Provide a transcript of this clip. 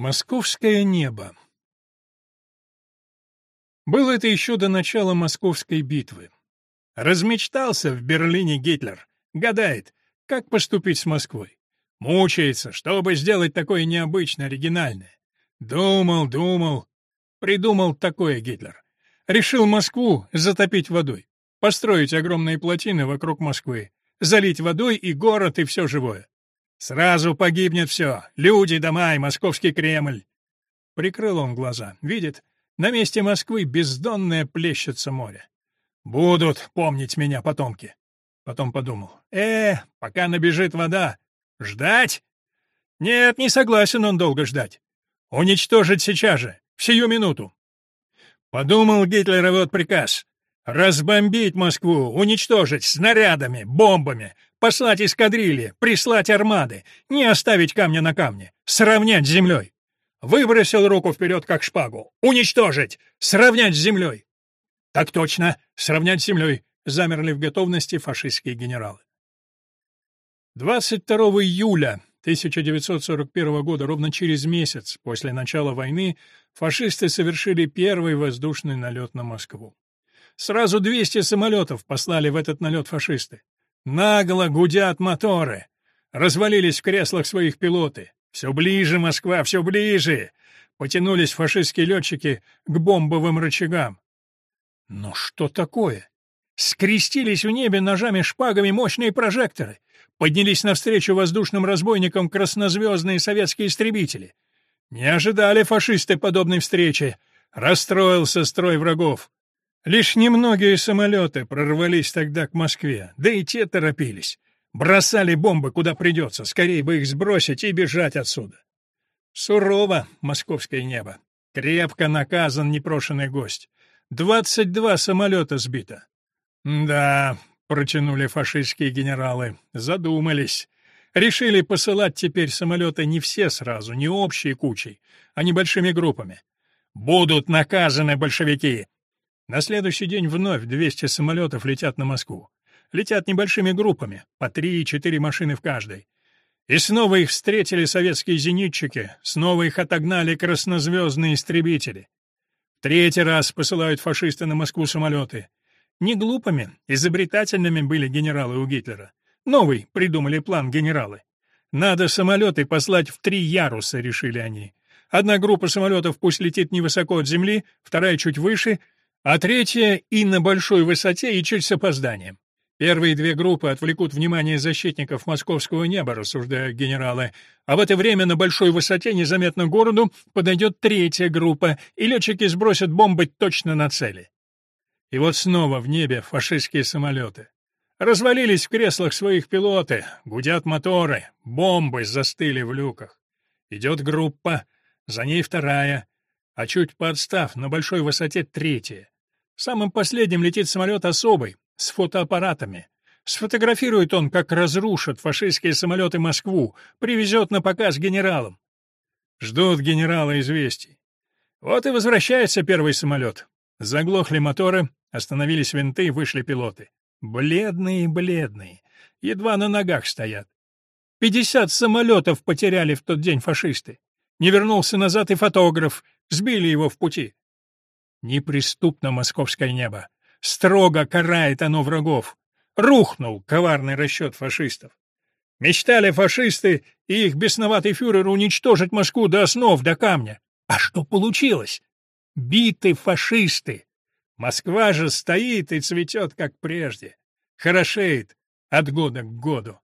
Московское небо Было это еще до начала Московской битвы. Размечтался в Берлине Гитлер. Гадает, как поступить с Москвой. Мучается, чтобы сделать такое необычное, оригинальное. Думал, думал. Придумал такое Гитлер. Решил Москву затопить водой. Построить огромные плотины вокруг Москвы. Залить водой и город, и все живое. Сразу погибнет все. Люди, дома и московский Кремль. Прикрыл он глаза. Видит, на месте Москвы бездонное плещется море. Будут помнить меня потомки. Потом подумал. Э, пока набежит вода. Ждать? Нет, не согласен он долго ждать. Уничтожить сейчас же, в сию минуту. Подумал Гитлер, вот приказ. Разбомбить Москву, уничтожить снарядами, бомбами, послать эскадрильи, прислать армады, не оставить камня на камне, сравнять с землей. Выбросил руку вперед, как шпагу. Уничтожить! Сравнять с землей! Так точно, сравнять с землей. Замерли в готовности фашистские генералы. 22 июля 1941 года, ровно через месяц после начала войны, фашисты совершили первый воздушный налет на Москву. Сразу 200 самолетов послали в этот налет фашисты. Нагло гудят моторы. Развалились в креслах своих пилоты. Все ближе Москва, все ближе. Потянулись фашистские летчики к бомбовым рычагам. Но что такое? Скрестились в небе ножами-шпагами мощные прожекторы. Поднялись навстречу воздушным разбойникам краснозвездные советские истребители. Не ожидали фашисты подобной встречи. Расстроился строй врагов. Лишь немногие самолеты прорвались тогда к Москве, да и те торопились. Бросали бомбы куда придется, скорее бы их сбросить и бежать отсюда. Сурово московское небо. Крепко наказан непрошенный гость. Двадцать два самолета сбито. Да, протянули фашистские генералы, задумались. Решили посылать теперь самолеты не все сразу, не общей кучей, а небольшими группами. Будут наказаны большевики. На следующий день вновь 200 самолетов летят на Москву. Летят небольшими группами, по 3-4 машины в каждой. И снова их встретили советские зенитчики, снова их отогнали краснозвездные истребители. Третий раз посылают фашисты на Москву самолеты. Не глупыми, изобретательными были генералы у Гитлера. Новый придумали план генералы. Надо самолеты послать в три яруса, решили они. Одна группа самолетов пусть летит невысоко от земли, вторая чуть выше — а третья и на большой высоте, и чуть с опозданием. Первые две группы отвлекут внимание защитников московского неба, рассуждают генералы, а в это время на большой высоте незаметно городу подойдет третья группа, и летчики сбросят бомбы точно на цели. И вот снова в небе фашистские самолеты. Развалились в креслах своих пилоты, гудят моторы, бомбы застыли в люках. Идет группа, за ней вторая, а чуть подстав, на большой высоте третья. Самым последним летит самолет особый, с фотоаппаратами. Сфотографирует он, как разрушат фашистские самолеты Москву, привезет на показ генералам. Ждут генерала известий. Вот и возвращается первый самолет. Заглохли моторы, остановились винты, вышли пилоты. Бледные, бледные. Едва на ногах стоят. Пятьдесят самолетов потеряли в тот день фашисты. Не вернулся назад и фотограф, сбили его в пути. Неприступно московское небо. Строго карает оно врагов. Рухнул коварный расчет фашистов. Мечтали фашисты и их бесноватый фюрер уничтожить Москву до основ, до камня. А что получилось? Биты фашисты. Москва же стоит и цветет, как прежде. Хорошеет от года к году.